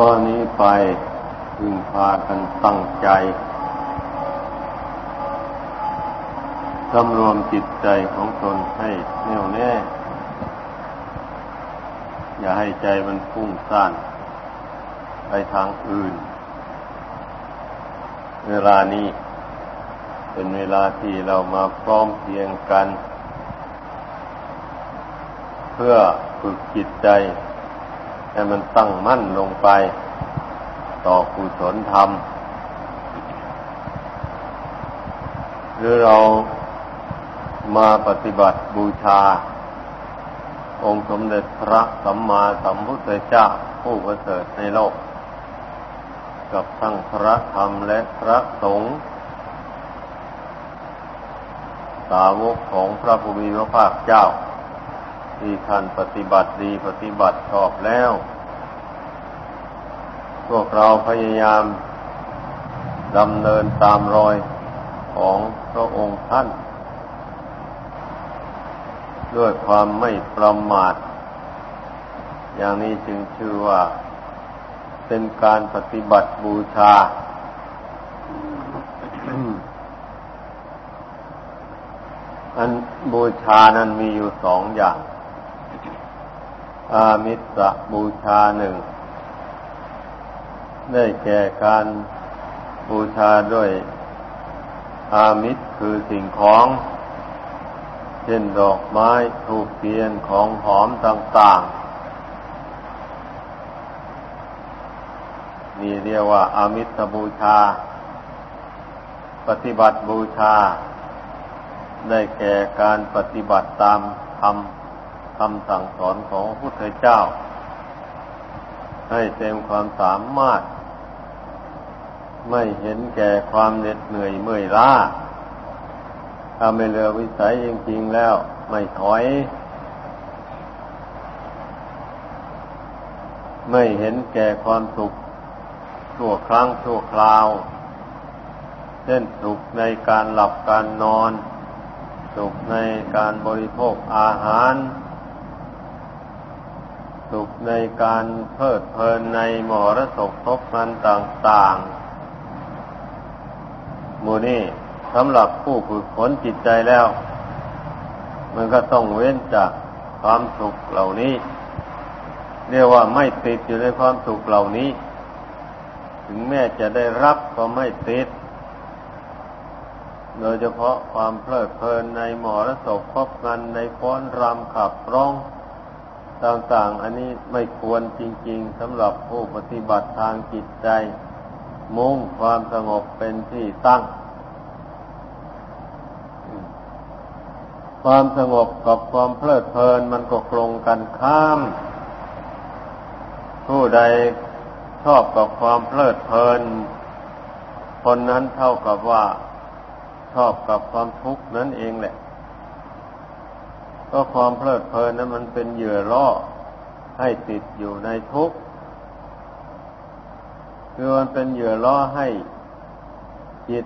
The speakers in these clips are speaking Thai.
ตอนนี้ไปพึงพากันตั้งใจสำรวมจิตใจของตนให้แน่วแน่ อย่าให้ใจมันฟุ้งซ่านไปทางอื่น เวลานี้เป็นเวลาที่เรามาพร้อมเพียงกัน เพื่อฝึกจิตใจ ให้มันตั้งมั่นลงไป ต่อกุศลธรรม หรือเรามาปฏิบัติบูชา องค์สมเด็จพระสัมมาสัมพุทธเจ้าผู้ประเสริฐในโลก กับทั้งพระธรรมและพระสงฆ์สาวกของพระภูมิพระภาคเจ้า ที่ท่านปฏิบัติดีปฏิบัติชอบแล้ว พวกเราพยายามดำเนินตามรอยของพระองค์ท่าน ด้วยความไม่ประมาท อย่างนี้จึงชื่อว่าเป็นการปฏิบัติบูชา อันบูชานั้นมีอยู่สองอย่าง อามิสะบูชาหนึ่ง ได้แก่การบูชาด้วย อามิสคือสิ่งของ เช่นดอกไม้ทูกเทียนของหอมต่างๆ นี่เรียกว่า อามิสบูชา ปฏิบัติบูชา ได้แก่การปฏิบัติตามธรรม คำสั่งสอนของพระพุทธเจ้า ให้เต็มความสามารถ ไม่เห็นแก่ความเหน็ดเหนื่อยเมื่อยล้าถ้าไม่เหลือวิสัยจริงๆแล้วไม่ถอย ไม่เห็นแก่ความสุขชั่วครั้งชั่วคราว เช่นสุขในการหลับการนอน สุขในการบริโภคอาหาร สุขในการเพลิดเพลินในมรสพพบมันต่างๆมูนี่สำหรับผู้ฝึกฝนจิตใจแล้ว มันก็ต้องเว้นจากความสุขเหล่านี้ เรียกว่าไม่ติดอยู่ในความสุขเหล่านี้ ถึงแม้จะได้รับก็ไม่ติด โดยเฉพาะความเพลิดเพลินในมรสพพบกันในฟ้อนรำขับร้อง ต่าง ๆ อันนี้ไม่ควรจริง ๆสำหรับผู้ปฏิบัติทางจิตใจ มุ่งความสงบเป็นที่ตั้ง ความสงบกับความเพลิดเพลินมันก็ตรงกันข้าม ผู้ใดชอบกับความเพลิดเพลิน คนนั้นเท่ากับว่าชอบกับความทุกข์นั่นเองแหละ ก็ความเพลิดเพลินนั้นมันเป็นเหยื่อล่อให้ติดอยู่ในทุกข์คือมันเป็นเหยื่อล่อให้จิต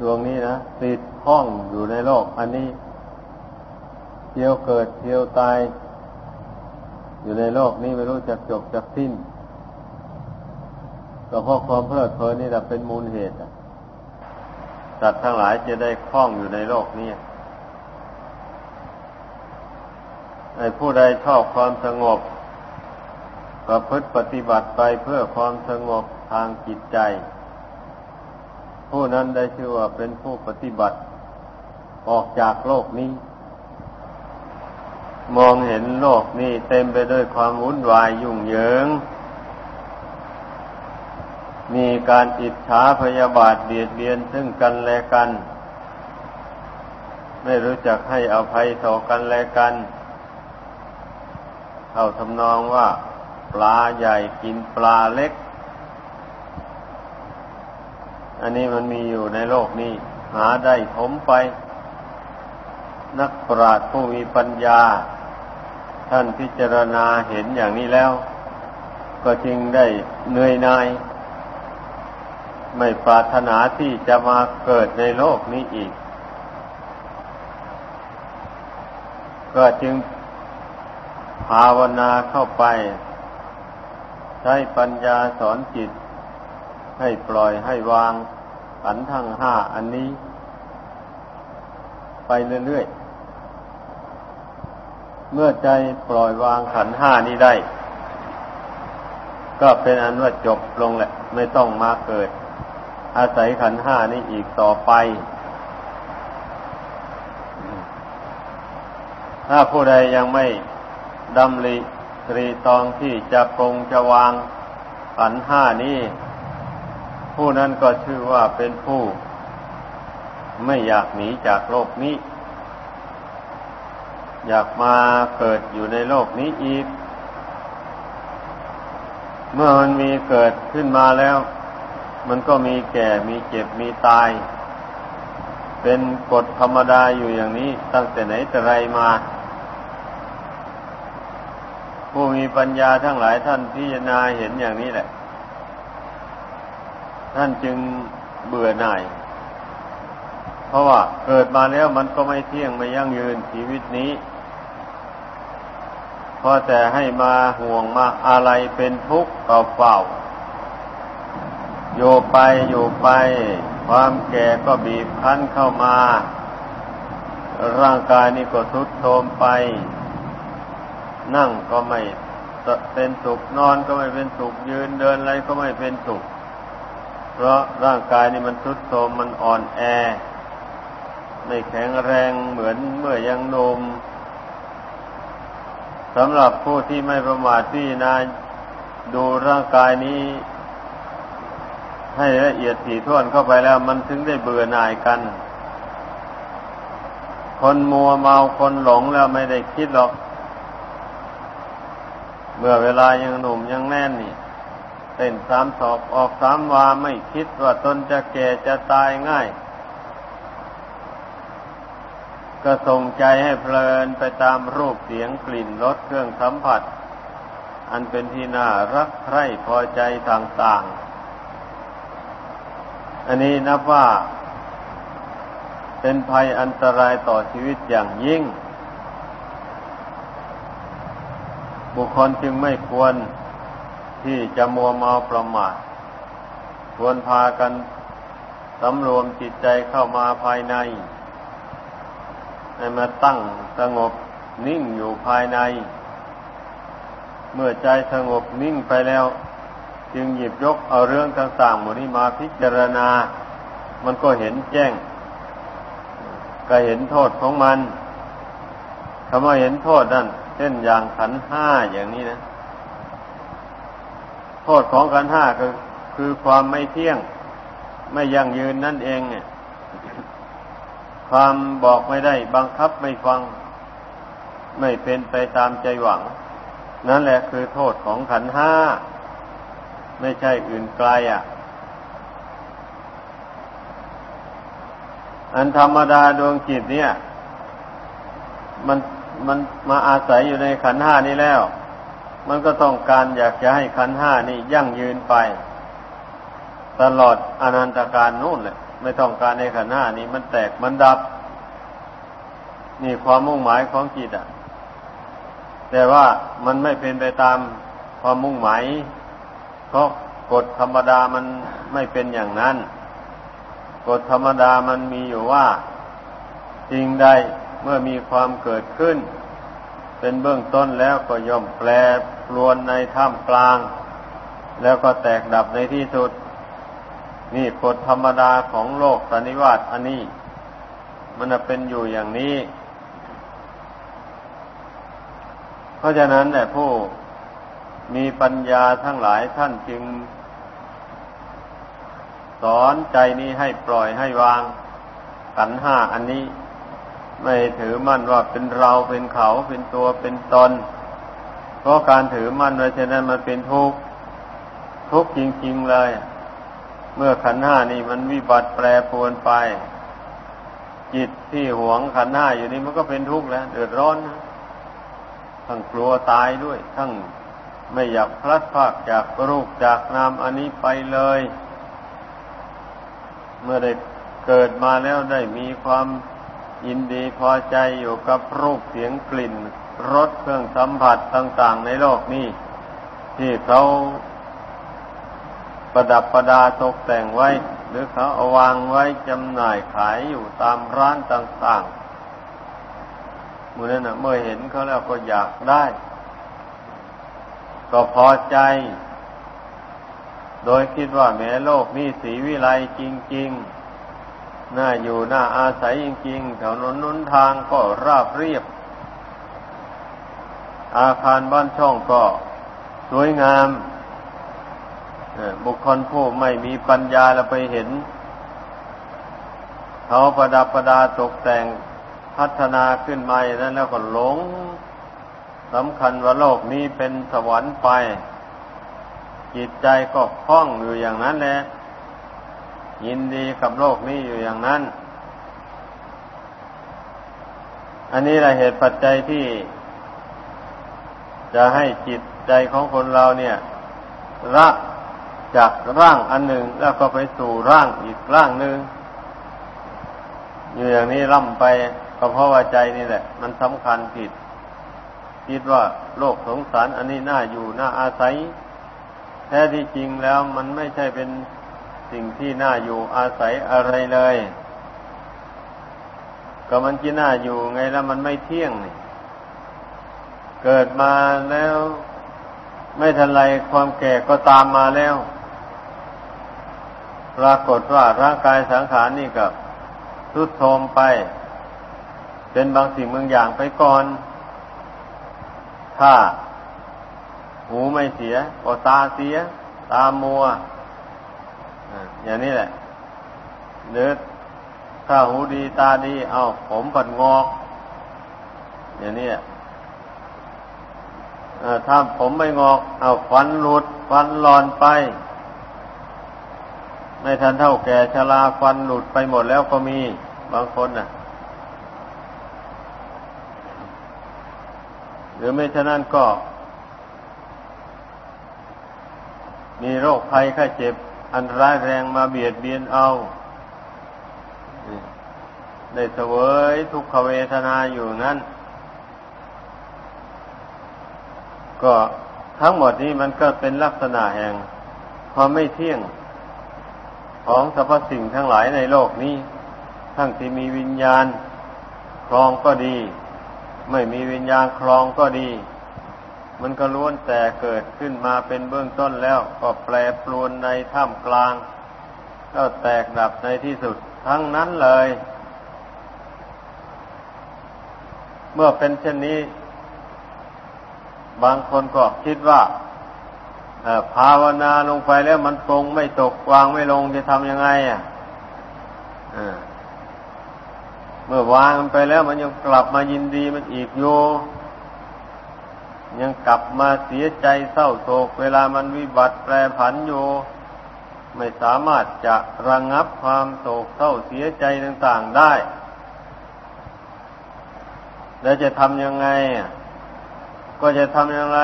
ดวงนี้นะติดข้องอยู่ในโลก อันนี้เที่ยวเกิดเที่ยวตาย อยู่ในโลกนี้ไม่รู้จักจบจักสิ้นก็เพราะความเพลิดเพลินนี่แหละเป็นมูลเหตุสัตว์ทั้งหลายจะได้คล้องอยู่ในโลกนี้ไอ้ ผู้ใดชอบความสงบก็พฤติปฏิบัติไปเพื่อความสงบทางจิตใจ ผู้นั้นได้ชื่อว่าเป็นผู้ปฏิบัติ ออกจากโลกนี้ มองเห็นโลกนี้เต็มไปด้วยความวุ่นวายยุ่งเหยิง มีการอิจฉาพยาบาทเบียดเบียนซึ่งกันและกัน ไม่รู้จักให้อภัยต่อกันและกัน เข้าทำนองว่า ปลาใหญ่กินปลาเล็ก อันนี้มันมีอยู่ในโลกนี้ หาได้ถมไป นักปราชญ์ผู้มีปัญญา ท่านพิจารณาเห็นอย่างนี้แล้ว ก็จึงได้เหนื่อยนายไม่ปรารถนาที่จะมาเกิดในโลกนี้อีก ก็จึง ภาวนาเข้าไปจช้ปัญญาสอนจิต ให้ปล่อยให้วางขันทั้งห้าอันนี้ ไปเรื่อยๆ เมื่อใจปล่อยวางขันห้านี้ได้ ก็เป็นอันว่าจบลงแหละ ไม่ต้องมาเกิด อาศัยขันห้านี้อีกต่อไปถ้าผู้ใดยังไม่ ดำริตรีตองที่จะปรงจะวางขันห้านี้ผู้นั้นก็ชื่อว่าเป็นผู้ ไม่อยากหนีจากโลกนี้ อยากมาเกิดอยู่ในโลกนี้อีก เมื่อมันมีเกิดขึ้นมาแล้ว มันก็มีแก่มีเจ็บมีตาย เป็นกฎธรรมดาอยู่อย่างนี้ตั้งแต่ไหนแต่ไรมา ผู้มีปัญญาทั้งหลายท่านพิจารณาเห็นอย่างนี้แหละ ท่านจึงเบื่อหน่าย เพราะว่าเกิดมาแล้วมันก็ไม่เที่ยงไม่ยั่งยืนชีวิตนี้พอแต่ให้มาห่วงมาอะไรเป็นทุกข์เปล่าๆอยู่ไปอยู่ไป ความแก่ก็บีบคั้นเข้ามา ร่างกายนี่ก็ทุดโทรมไป นั่งก็ไม่เป็นสุขนอนก็ไม่เป็นสุขยืนเดินอะไรก็ไม่เป็นสุข เพราะร่างกายนี่มันทุดโทรมมันอ่อนแอ ไม่แข็งแรงเหมือนเมื่อยังนมสำหรับผู้ที่ไม่ประมาทที่นาดูร่างกายนี้ ให้ละเอียดถี่ถ้วนเข้าไปแล้ว มันถึงได้เบื่อหน่ายกัน คนมัวเมาคนหลงแล้วไม่ได้คิดหรอก เมื่อเวลายังหนุ่มยังแน่นนี่เต้นสามสอบออกสามวาไม่คิดว่าตนจะแก่จะตายง่าย ก็ส่งใจให้เพลินไปตามรูปเสียงกลิ่นรสเครื่องสัมผัส อันเป็นที่น่ารักใคร่พอใจต่างๆ อันนี้นับว่า เป็นภัยอันตรายต่อชีวิตอย่างยิ่ง บุคคลจึงไม่ควรที่จะมัวเมาประมาทควรพากันสำรวมจิตใจเข้ามาภายใน ให้มาตั้งสงบนิ่งอยู่ภายใน เมื่อใจสงบนิ่งไปแล้ว จึงหยิบยกเอาเรื่องต่างๆหมดนี้มาพิจารณา มันก็เห็นแจ้ง ก็เห็นโทษของมันคำว่าเห็นโทษนั่น เช่นอย่างขันห้าอย่างนี้นะ โทษของขันห้าก็คือความไม่เที่ยง ไม่ยั่งยืนนั่นเองเนี่ย ความบอกไม่ได้ บังคับไม่ฟัง ไม่เป็นไปตามใจหวัง นั่นแหละคือโทษของขันห้า ไม่ใช่อื่นไกลอะ อันธรรมดาดวงจิตเนี่ย มัน มันมาอาศัยอยู่ในขันห้านี้แล้ว มันก็ต้องการอยากจะให้ขันห้านี่ยั่งยืนไป ตลอดอนันตการนู่นเลยไม่ต้องการในขันห้านี้มันแตกมันดับ นี่ความมุ่งหมายของจิตอะ แต่ว่ามันไม่เป็นไปตามความมุ่งหมายเพราะกฎธรรมดามันไม่เป็นอย่างนั้น กฎธรรมดามันมีอยู่ว่าจริงใด มื่อมีความเกิดขึ้น เป็นเบื้องต้นแล้วก็ย่อมแปรปรวนในท่ามกลาง แล้วก็แตกดับในที่สุด นี่กฎธรรมดาของโลกสันนิวาตอันนี้ มันเป็นอยู่อย่างนี้ เพราะฉะนั้นแหละผู้มีปัญญาทั้งหลายท่านจึง สอนใจนี้ให้ปล่อยให้วางขันห้าอันนี้ ไม่ถือมั่นว่าเป็นเราเป็นเขาเป็นตัวเป็นตน เพราะการถือมั่นไว้เช่นนั้นมันเป็นทุกข์ทุกข์จริง ๆเลย เมื่อขันห้านี่มันวิบัติแปรปรวนไป จิตที่หวงขันห้าอยู่นี่มันก็เป็นทุกข์แล้วเดือดร้อนนะทั้งกลัวตายด้วย ทั้งไม่อยากพลัดพากจากรูปจากนามอันนี้ไปเลย เมื่อได้เกิดมาแล้วได้มีความ ยินดีพอใจอยู่กับรูปเสียงกลิ่นรสเครื่องสัมผัสต่างๆในโลกนี้ ที่เขาประดับประดาตกแต่งไว้ หรือเขาเอาวางไว้จำหน่ายขายอยู่ตามร้านต่างๆเมื่อนั้นเมื่อเห็นเขาแล้วก็อยากได้ ก็พอใจ โดยคิดว่าแม้โลกนี้สีวิไลจริง ๆ น่าอยู่น่าอาศัยจริงๆแถวนนนุนทางก็ราบเรียบ อาคารบ้านช่องก็สวยงาม บุคคลผู้ไม่มีปัญญาแล้วไปเห็น เขาประดับประดาตกแต่งพัฒนาขึ้นมาอย่างนั้นแล้วก็หลงสำคัญว่าโลกนี้เป็นสวรรค์ไป จิตใจก็คล้องอยู่อย่างนั้นแหละ ยินดีกับโลกนี้อยู่อย่างนั้น อันนี้แหละเหตุปัจจัยที่ จะให้จิตใจของคนเราเนี่ย ละจากร่างอันหนึ่งแล้วก็ไปสู่ร่างอีกร่างหนึ่งอยู่อย่างนี้ล่ำไปก็เพราะว่าใจนี่แหละ มันสำคัญผิด คิดว่าโลกสงสารอันนี้น่าอยู่น่าอาศัย แท้ที่จริงแล้วมันไม่ใช่เป็น สิ่งที่น่าอยู่อาศัยอะไรเลย ก็มันที่น่าอยู่ไงแล้วมันไม่เที่ยงนี่เกิดมาแล้ว ไม่ทันไรความแก่ก็ตามมาแล้วปรากฏว่าร่างกายสังขารนี่กับทุดโทมไป เป็นบางสิ่งบางอย่างไปก่อน ถ้า หูไม่เสียก็ตาเสีย ตามัว อย่างนี้แหละ หรือถ้าหูดีตาดี เอาผมปัดงอก อย่างนี้ถ้าผมไม่งอก เอาฟันหลุด ฟันหลอนไป ไม่ทันเท่าแก่ชราฟันหลุดไปหมดแล้วก็มี บางคนน่ะ หรือไม่ฉะนั้นก็ มีโรคภัยไข้เจ็บ อันร้ายแรงมาเบียดเบียนเอาได้เสวยทุกขเวทนาอยู่นั้น ก็ทั้งหมดนี้มันก็เป็นลักษณะแห่งความไม่เที่ยงของสรรพสิ่งทั้งหลายในโลกนี้ ทั้งที่มีวิญญาณครองก็ดี ไม่มีวิญญาณครองก็ดี มันก็ล้วนแต่เกิดขึ้นมาเป็นเบื้องต้นแล้วก็แปรปรวนในท่ามกลาง ก็แตกดับในที่สุดทั้งนั้นเลย เมื่อเป็นเช่นนี้ บางคนก็คิดว่าภาวนาลงไปแล้วมันตรงไม่ตกวางไม่ลงจะทำยังไงอะเมื่อวางมันไปแล้วมันยังกลับมายินดีมันอีกอยู่ ยังกลับมาเสียใจเศร้าโศก เวลามันวิบัติแปรผันอยู่ไม่สามารถจะระงงับความโศกเศร้าเสียใจต่างๆได้ แล้วจะทำยังไง ก็จะทำยังไง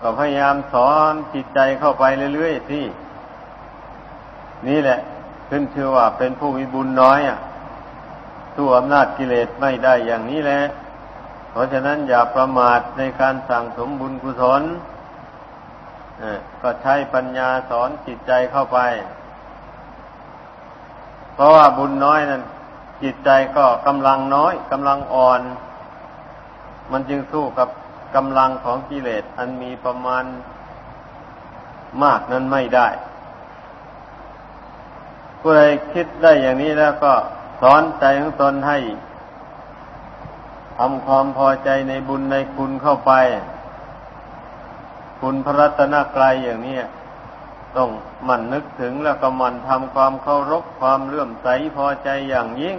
ก็พยายามสอนจิตใจเข้าไปเรื่อยๆที่นี่แหละขึ้นชื่อว่าเป็นผู้มีบุญน้อยอะสู้อำนาจกิเลสไม่ได้อย่างนี้แหละ เพราะฉะนั้นอย่าประมาทในการสั่งสมบุญกุศลก็ใช้ปัญญาสอนจิตใจเข้าไป เพราะว่าบุญน้อยนั้นจิตใจก็กำลังน้อยกำลังอ่อน มันจึงสู้กับกำลังของกิเลสอันมีประมาณมากนั้นไม่ได้ผู้ใดคิดได้อย่างนี้แล้วก็สอนใจของตนให้ำความพอใจในบุญในคุณเข้าไป คุณพระรัตนกรายอย่างนี้ต้องมันนึกถึงแล้วก็มันทำความเคารพความเลื่อมใสพอใจอย่างยิ่ง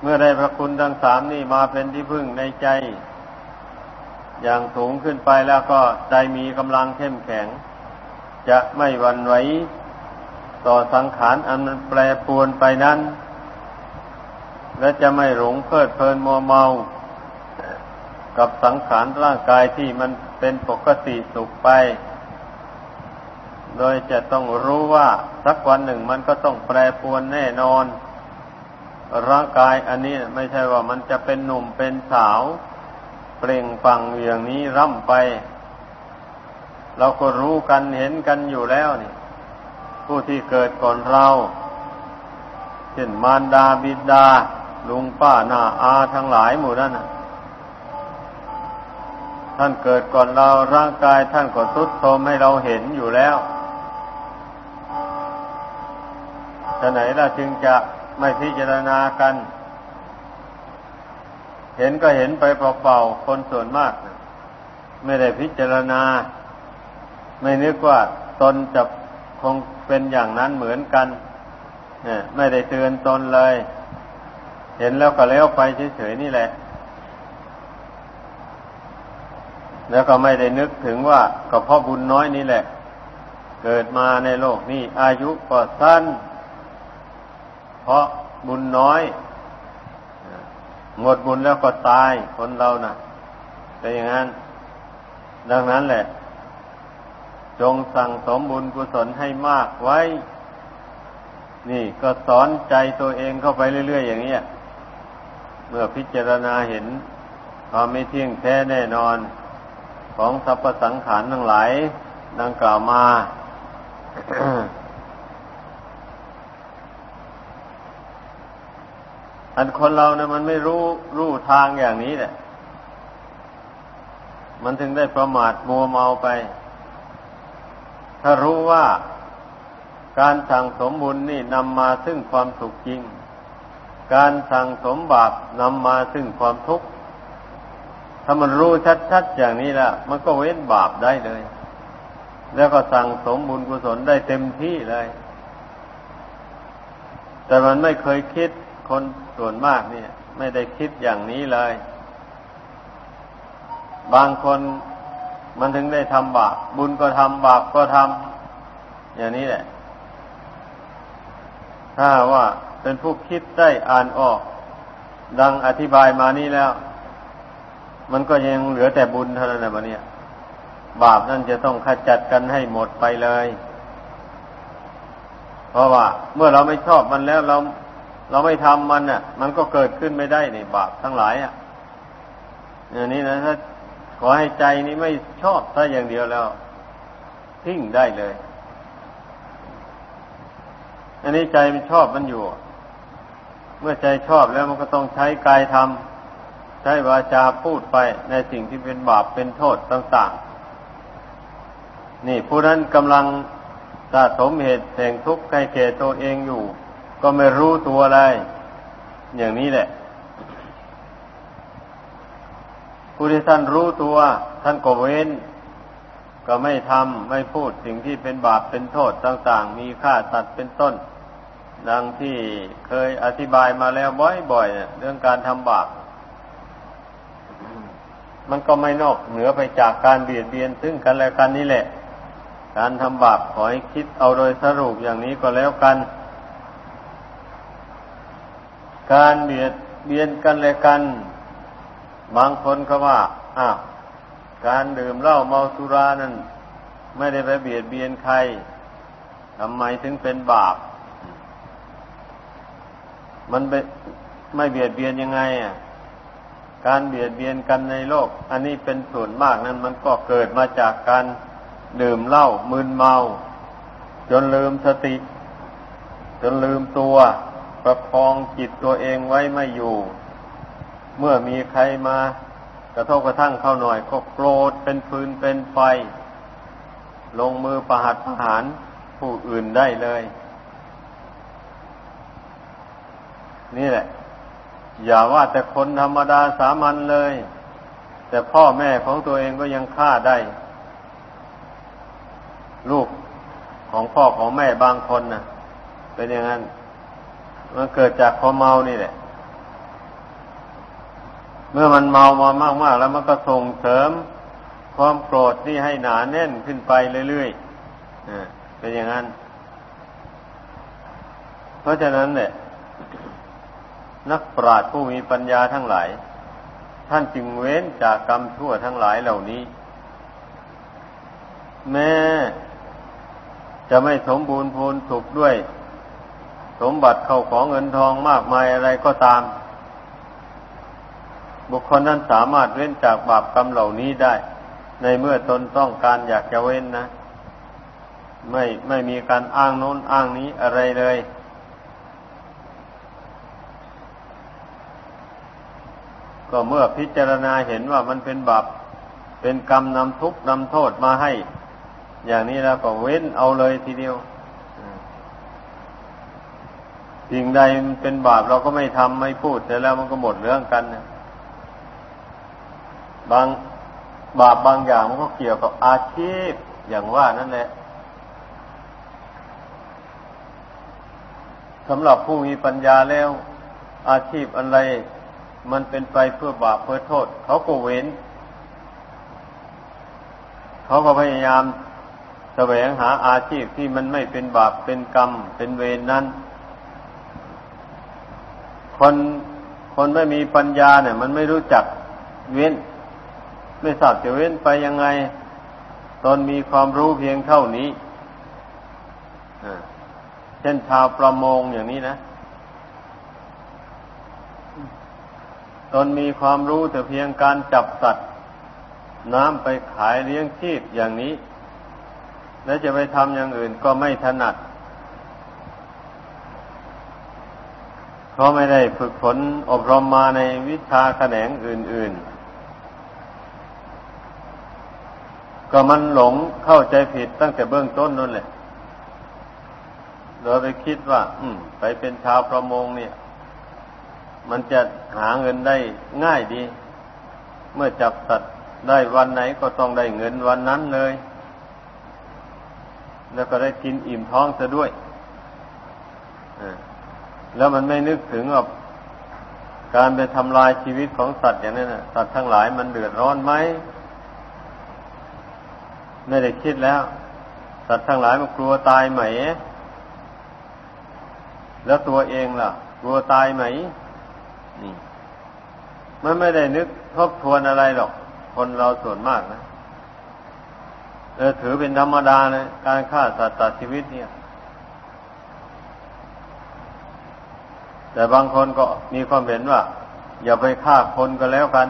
เมื่อได้พระคุณทั้งสามนี่มาเป็นที่พึ่งในใจ อย่างสูงขึ้นไปแล้วก็ใจมีกำลังเข้มแข็ง จะไม่หวั่นไหวต่อสังขารอันมันแปรปรวนไปนั้น และจะไม่หลงเพลิดเพลินมัวเมา กับสังขารร่างกายที่มันเป็นปกติสุขไป โดยจะต้องรู้ว่าสักวันหนึ่งมันก็ต้องแปรปรวนแน่นอน ร่างกายอันนี้ไม่ใช่ว่ามันจะเป็นหนุ่มเป็นสาว เปล่งปังอย่างนี้ร่ำไป เราก็รู้กันเห็นกันอยู่แล้วนี่ ผู้ที่เกิดก่อนเราเช่นมารดาบิดา ลุงป้าหน้าอาทั้งหลายหมู่นั้นท่านเกิดก่อนเราร่างกายท่านก็ทุดโทรมให้เราเห็นอยู่แล้วจะไหนเราจึงจะไม่พิจารณากัน เห็นก็เห็นไปเปล่าๆคนส่วนมาก ไม่ได้พิจารณา ไม่นึกว่าตนจะคงเป็นอย่างนั้นเหมือนกันไม่ได้เตือนตนเลย เห็นแล้วก็แล้วไปเฉยๆนี่แหละ แล้วก็ไม่ได้นึกถึงว่าก็เพราะบุญน้อยนี่แหละ เกิดมาในโลกนี้ อายุก็สั้น เพราะบุญน้อยหมดบุญแล้วก็ตายคนเรานะ่ะแต่อย่างนั้น ดังนั้นแหละ จงสั่งสมบุญกุศลให้มากไว้ นี่ก็สอนใจตัวเองเข้าไปเรื่อยๆอย่างนี้ เมื่อพิจารณาเห็นความไม่เที่ยงแท้แน่นอนของสรรพสังขารทั้งหลายดังกล่าวมา อันคนเราเนะี่ยมันไม่รู้รู้ทางอย่างนี้แหละ มันถึงได้ประมาทมัวเมาไป ถ้ารู้ว่าการสั่งสมบุญนี่นำมาซึ่งความสุขจริง การสั่งสมบาปนำมาซึ่งความทุกข์ ถ้ามันรู้ชัดๆอย่างนี้ล้วมันก็เว้นบาปได้เลย แล้วก็สั่งสมบุญกุศลได้เต็มที่เลย แต่มันไม่เคยคิดคนส่วนมากเนี่ย ไม่ได้คิดอย่างนี้เลย บางคนมันถึงได้ทำบาป บุญก็ทำบาปก็ทำอย่างนี้แหละ ถ้าว่า เป็นผู้คิดได้อ่านออก ดังอธิบายมานี้แล้ว มันก็ยังเหลือแต่บุญเท่านั้นนะบะเนี่ย บาปนั่นจะต้องขจัดกันให้หมดไปเลย เพราะว่า เมื่อเราไม่ชอบมันแล้วเรา เราไม่ทำมันน่ะ มันก็เกิดขึ้นไม่ได้ในบาปทั้งหลายอะอย่างนี้นะถ้าขอให้ใจนี้ไม่ชอบถ้าอย่างเดียวแล้วทิ้งได้เลย อันนี้ใจมันชอบมันอยู่ เมื่อใจชอบแล้วมันก็ต้องใช้กายทำใช้วาจาพูดไปในสิ่งที่เป็นบาปเป็นโทษต่าง ๆ นี่ผู้นั้นกำลังสะสมเหตุแห่งทุกข์ให้แก่ตัวเองอยู่ ก็ไม่รู้ตัวอะไร อย่างนี้แหละผู้ที่ท่านรู้ตัว ท่านก็เว้น ก็ไม่ทำไม่พูดสิ่งที่เป็นบาปเป็นโทษต่าง ๆ มีค่าสัตว์เป็นต้น ดังที่เคยอธิบายมาแล้วบ่อยๆเรื่องการทำบาปมันก็ไม่นอกเหนือไปจากการเบียดเบียนซึ่งกันและกันนี่แหละ การทำบาปขอให้คิดเอาโดยสรุปอย่างนี้ก็แล้วกัน การเบียดเบียนกันและกัน บางคนก็ว่าอ้าวการดื่มเหล้าเมาสุรานั้น ไม่ได้ไปเบียดเบียนใครทำไมถึงเป็นบาป มันไม่เบียดเบียนยังไง อะ การเบียดเบียนกันในโลก อันนี้เป็นส่วนมากนั้น มันก็เกิดมาจากการดื่มเหล้ามึนเมา จนลืมสติ จนลืมตัว ประคองจิตตัวเองไว้ไม่อยู่ เมื่อมีใครมากระทบกระทั่งเข้าหน่อย ก็โกรธเป็นฟืนเป็นไฟ ลงมือประหัตประหารผู้อื่นได้เลย นี่แหละ อย่าว่าแต่คนธรรมดาสามัญเลย แต่พ่อแม่ของตัวเองก็ยังฆ่าได้ ลูกของพ่อของแม่บางคนนะ่ะ เป็นอย่างนั้น มันเกิดจากความเมานี่แหละ เมื่อมันเมามามากๆแล้วมันก็ส่งเสริมความโกรธนี่ให้หนาแน่นขึ้นไปเรื่อยๆเป็นอย่างนั้น เพราะฉะนั้นเนี่ย นักปราชญ์ผู้มีปัญญาทั้งหลาย ท่านจึงเว้นจากกรรมชั่วทั้งหลายเหล่านี้ แม้จะไม่สมบูรณ์พูนสุขด้วย สมบัติเข้าของเงินทองมากมายอะไรก็ตาม บุคคลนั้นสามารถเว้นจากบาปกรรมเหล่านี้ได้ ในเมื่อตนต้องการอยากจะเว้นนะ ไม่ไม่มีการอ้างโน้นอ้างนี้อะไรเลย ก็เมื่อพิจารณาเห็นว่ามันเป็นบาปเป็นกรรมนำทุกข์นำโทษมาให้ อย่างนี้แล้วก็เว้นเอาเลยทีเดียวสิ่งใดมันเป็นบาปเราก็ไม่ทำไม่พูดแต่แล้วมันก็หมดเรื่องกันนะบางบาปบางอย่างมันก็เกี่ยวกับอาชีพอย่างว่านั่นแหละสำหรับผู้มีปัญญาแล้ว อาชีพอะไร มันเป็นไปเพื่อบาปเพื่อโทษ เขาก็เว้น เขาก็พยายามแสวงหาอาชีพที่มันไม่เป็นบาปเป็นกรรม เป็นเวรนนั้น คนคนไม่มีปัญญาเนี่ย มันไม่รู้จักเว้น ไม่ทราบจะเว้นไปยังไง ตนมีความรู้เพียงเท่านี้เช่นชาวประมงอย่างนี้นะ ตนมีความรู้แต่เพียงการจับสัตว์น้ำไปขายเลี้ยงชีพอย่างนี้ แล้วจะไปทำอย่างอื่นก็ไม่ถนัด เพราะไม่ได้ฝึกฝนอบรมมาในวิชาแขนงอื่น ๆ ก็มันหลงเข้าใจผิดตั้งแต่เบื้องต้นนั่นแหละโดยไปคิดว่า อืม ไปเป็นชาวประมงเนี่ย มันจะหาเงินได้ง่ายดี เมื่อจับสัตว์ได้วันไหนก็ต้องได้เงินวันนั้นเลย แล้วก็ได้กินอิ่มท้องซะด้วยแล้วมันไม่นึกถึงว่าการไปทำลายชีวิตของสัตว์อย่างนี้นะสัตว์ทั้งหลายมันเดือดร้อนไหมไม่ได้คิดแล้ว สัตว์ทั้งหลายมันกลัวตายไหม แล้วตัวเองล่ะ กลัวตายไหม มันไม่ได้นึกทบทวนอะไรหรอก คนเราส่วนมากนะเออถือเป็นธรรมดาเลยการฆ่าสัตว์ตัดชีวิตเนี่ย แต่บางคนก็มีความเห็นว่า อย่าไปฆ่าคนก็แล้วกัน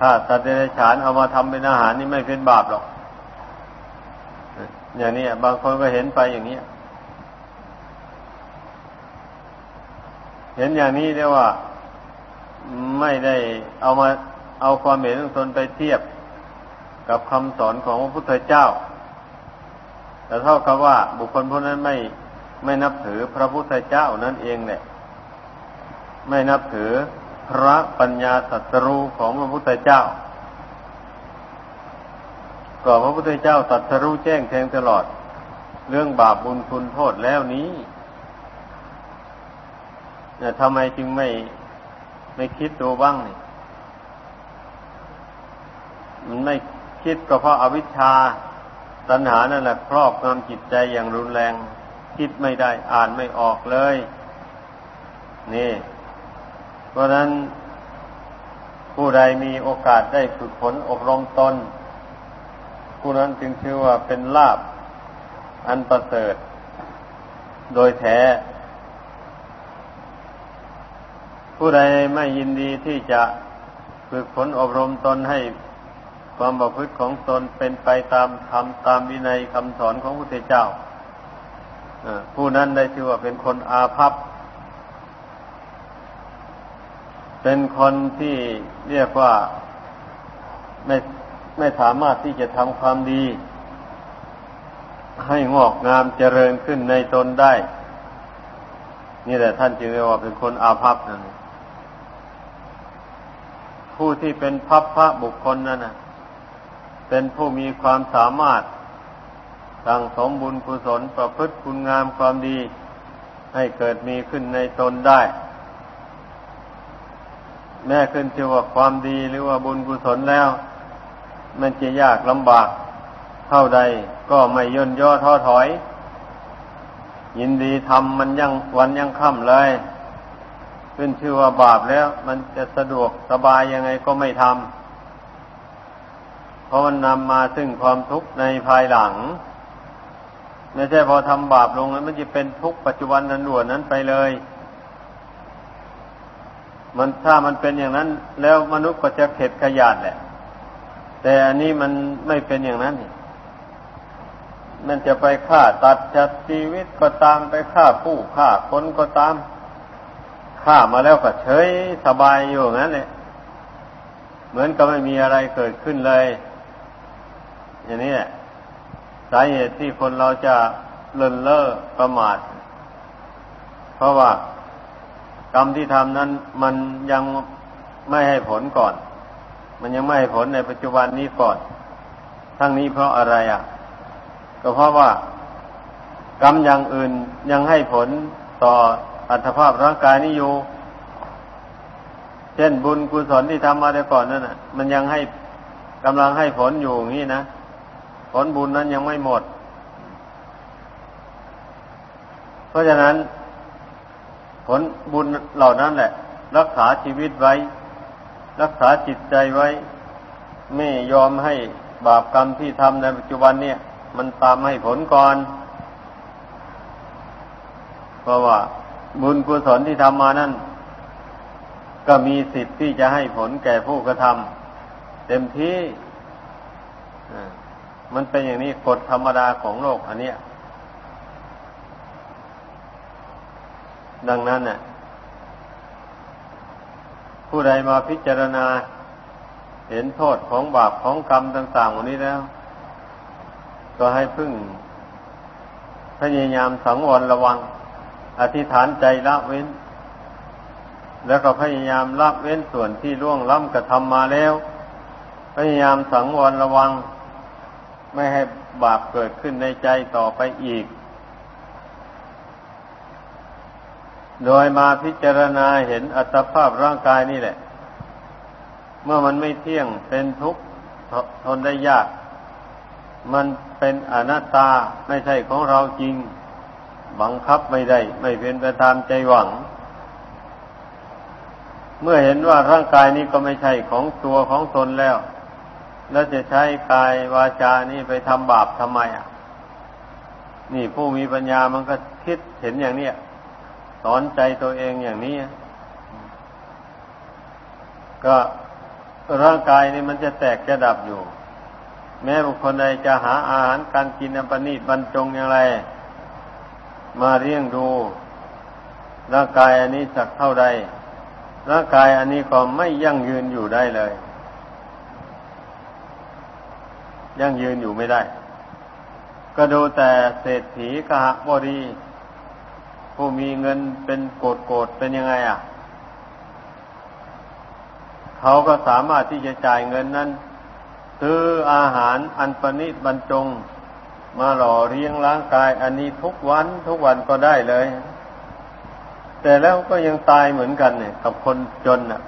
ถ้าสัตว์เดรัจฉานเอามาทำเป็นอาหารนี่ไม่เป็นบาปหรอก อย่างนี้บางคนก็เห็นไปอย่างนี้ เห็นอย่างนี้เรียกว่า ไม่ได้เอามาเอาความเห็นของตนไปเทียบกับคำสอนของพระพุทธเจ้า แต่เท่ากับว่าบุคคลพวกนั้นไม่ไม่นับถือพระพุทธเจ้านั่นเองแหละไม่นับถือพระปัญญาสัตรูของพระพุทธเจ้า ก็พระพุทธเจ้าสัตรู้แจ้งแทงตลอด เรื่องบาปบุญคุณโทษแล้วนี้ เนี่ทำไมจึงไม่ไม่คิดดูบ้างนี่มันไม่คิดก็เพราะอาวิชชาตัณหานั่นแหละครอบงำจิตใจอย่างรุนแรง คิดไม่ได้อ่านไม่ออกเลย นี่ เพราะนั้นผู้ใดมีโอกาสได้ฝึกฝนอบรมตน ผู้นั้นจึงชื่อว่าเป็นลาบอันประเสริฐ โดยแท้ ผู้ใดไม่ยินดีที่จะฝึกฝนอบรมตนให้ความประพฤติของตนเป็นไปตามธรรมตามวินัยคำสอนของพระพุทธเจ้าผู้นั้นได้ชื่อว่าเป็นคนอาภัพ เป็นคนที่เรียกว่าไม่ไม่สามารถที่จะทำความดี ให้งอกงามเจริญขึ้นในตนได้ นี่แหละท่านจึงเรียกว่าเป็นคนอาภัพนั่น ผู้ที่เป็นพัพพระบุคคลนั่นนะเป็นผู้มีความสามารถสั่งสมบุญกุศลประพฤติคุณงามความดี ให้เกิดมีขึ้นในตนได้ แม้ขึ้นชื่อว่าความดีหรือว่าบุญกุศลแล้ว มันจะยากลำบาก เท่าใดก็ไม่ย่นย่อท้อถอย ยินดีทำมันยังวันยังค่ำเลย ขึ้นชื่อว่าบาปแล้ว มันจะสะดวกสบายยังไงก็ไม่ทำเพราะมันนำมาซึ่งความทุกข์ในภายหลังไม่ใช่พอทำบาปลงแล้ว มันจะเป็นทุกข์ปัจจุบันนั้นด่วนนั้นไปเลย มันถ้ามันเป็นอย่างนั้น แล้วมนุษย์ก็จะเข็ดขยาดแหละ แต่อันนี้มันไม่เป็นอย่างนั้นมันจะไปฆ่าตัดจัดชีวิตก็ตามไปฆ่าผู้ฆ่าคนก็ตาม ฆ่ามาแล้วก็เฉยสบายอยู่งั้นเลยเหมือนกับไม่มีอะไรเกิดขึ้นเลย อย่างนี้แหละสาเหตุที่คนเราจะเลินเล่อประมาท เพราะว่ากรรมที่ทำนั้นมันยังไม่ให้ผลก่อน มันยังไม่ให้ผลในปัจจุบันนี้ก่อน ทั้งนี้เพราะอะไรอะ ก็เพราะว่ากรรมอย่างอื่นยังให้ผลต่อ อัตภาพร่างกายนี้อยู่ เช่นบุญกุศลที่ทำมาแต่ก่อนนั่นน่ะ มันยังให้กำลังให้ผลอยู่อย่างนี้นะ ผลบุญนั้นยังไม่หมด เพราะฉะนั้น ผลบุญเหล่านั้นแหละ รักษาชีวิตไว้ รักษาจิตใจไว้ ไม่ยอมให้บาปกรรมที่ทำในปัจจุบันเนี่ย มันตามให้ผลก่อน เพราะว่า บุญกุศลที่ทำมานั้นก็มีสิทธิ์ที่จะให้ผลแก่ผู้กระทำเต็มที่มันเป็นอย่างนี้กฎธรรมดาของโลกอันเนี้ย ดังนั้นเนี่ยผู้ใดมาพิจารณา เห็นโทษของบาปของกรรมต่างๆวันนี้แล้ว ก็ให้พึ่งพยายามสังวรระวัง อธิษฐานใจละเว้น แล้วก็พยายามละเว้นส่วนที่ล่วงล้ำกระทำมาแล้ว พยายามสังวรระวัง ไม่ให้บาปเกิดขึ้นในใจต่อไปอีก โดยมาพิจารณาเห็นอัตภาพร่างกายนี่แหละ เมื่อมันไม่เที่ยงเป็นทุกข์ทนได้ยาก มันเป็นอนัตตาไม่ใช่ของเราจริง บังคับไม่ได้ ไม่เป็นไปตามใจหวัง เมื่อเห็นว่าร่างกายนี้ก็ไม่ใช่ของตัวของตนแล้ว แล้วจะใช้กายวาจานี้ไปทำบาปทำไมอะ นี่ผู้มีปัญญามันก็คิดเห็นอย่างเนี้ยสอนใจตัวเองอย่างนี้ ก็ร่างกายนี่มันจะแตกจะดับอยู่ แม้บุคคลใดจะหาอาหารการกินอันประณีตบรรจงอย่างไร มาเลี้ยงดู ร่างกายอันนี้สักเท่าใด ร่างกายอันนี้ก็ไม่ยั่งยืนอยู่ได้เลย ยั่งยืนอยู่ไม่ได้ ก็ดูแต่เศรษฐีกหบดีผู้มีเงินเป็นโกดโกดเป็นยังไงอะ เขาก็สามารถที่จะจ่ายเงินนั้น ซื้ออาหารอันประณีตบรรจง มาหล่อเลี้ยงร่างกาย อันนี้ทุกวันทุกวันก็ได้เลย แต่แล้วก็ยังตายเหมือนกันเนี่ย กับคนจนอะ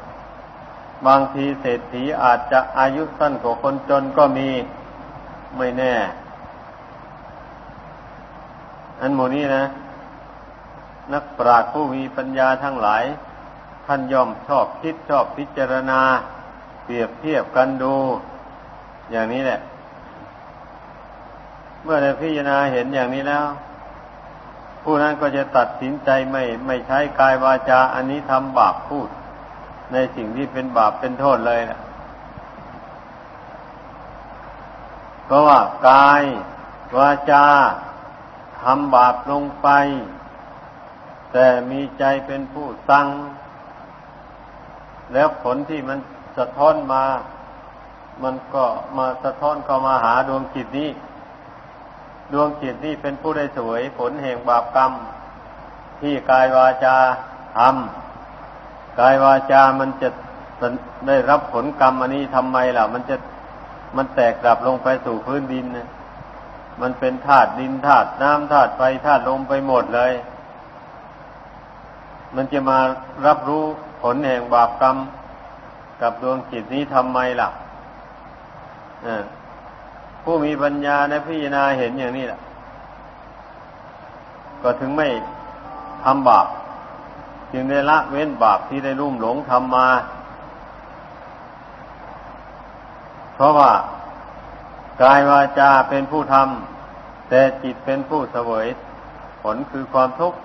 บางทีเศรษฐีอาจจะอายุสั้นกว่าคนจนก็มีไม่แน่ อันโมนี้นะ นักปราชญ์ผู้มีปัญญาทั้งหลาย ท่านยอมชอบคิดชอบพิจารณา เปรียบเทียบกันดู อย่างนี้แหละ เมื่อได้พิจารณาเห็นอย่างนี้แล้ว ผู้นั้นก็จะตัดสินใจไม่ไม่ใช้กายวาจาอันนี้ทำบาปพูด ในสิ่งที่เป็นบาปเป็นโทษเลยนะเพราะว่ากายวาจาทำบาปลงไป แต่มีใจเป็นผู้สั่งแล้วผลที่มันสะท้อนมา มันก็มาสะท้อนเข้ามาหาดวงจิตนี้ ดวงจิตนี้เป็นผู้ได้สวยผลแห่งบาปกรรม ที่กายวาจาทำกายวาจามันจะได้รับผลกรรมอันนี้ทำไมล่ะ มันจะมันแตกดับลงไปสู่พื้นดินนะมันเป็นธาตุดินธาตุน้ำธาตุไฟธาตุลมไปหมดเลย มันจะมารับรู้ผลแห่งบาปกรรม กับดวงจิตนี้ทำไมล่ะ ผู้มีปัญญาในพิจารณาเห็นอย่างนี้แหละก็ถึงไม่ทำบาปจึงได้ละเว้นบาปที่ได้รุ่มหลงทำมา เพราะว่ากายวาจาเป็นผู้ทำแต่จิตเป็นผู้เสวย ผลคือความทุกข์